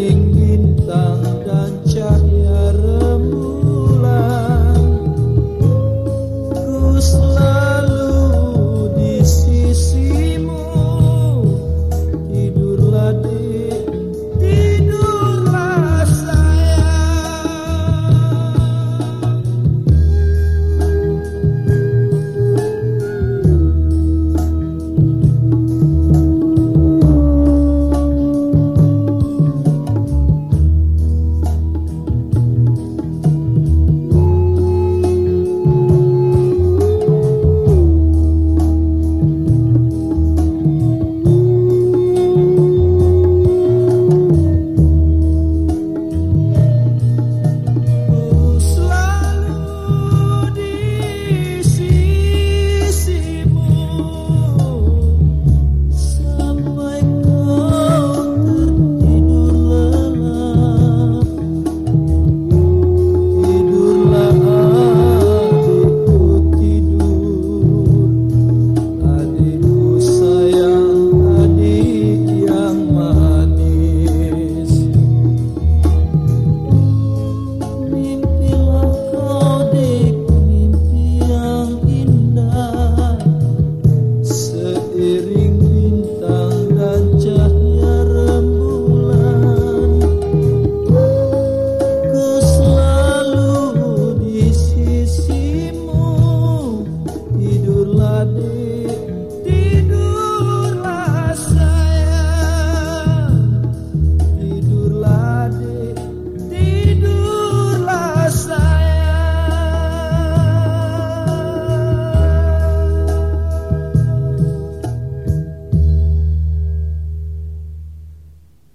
living